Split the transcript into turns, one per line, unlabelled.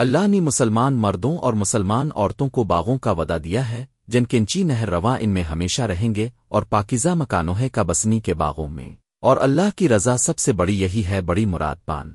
اللہ نے مسلمان مردوں اور مسلمان عورتوں کو باغوں کا ودا دیا ہے، جن کنچی نہر رواں ان میں ہمیشہ رہیں گے اور پاکیزہ مکانوہے کا بسنی کے باغوں میں۔ اور اللہ کی رضا سب سے بڑی یہی ہے، بڑی مراد پان۔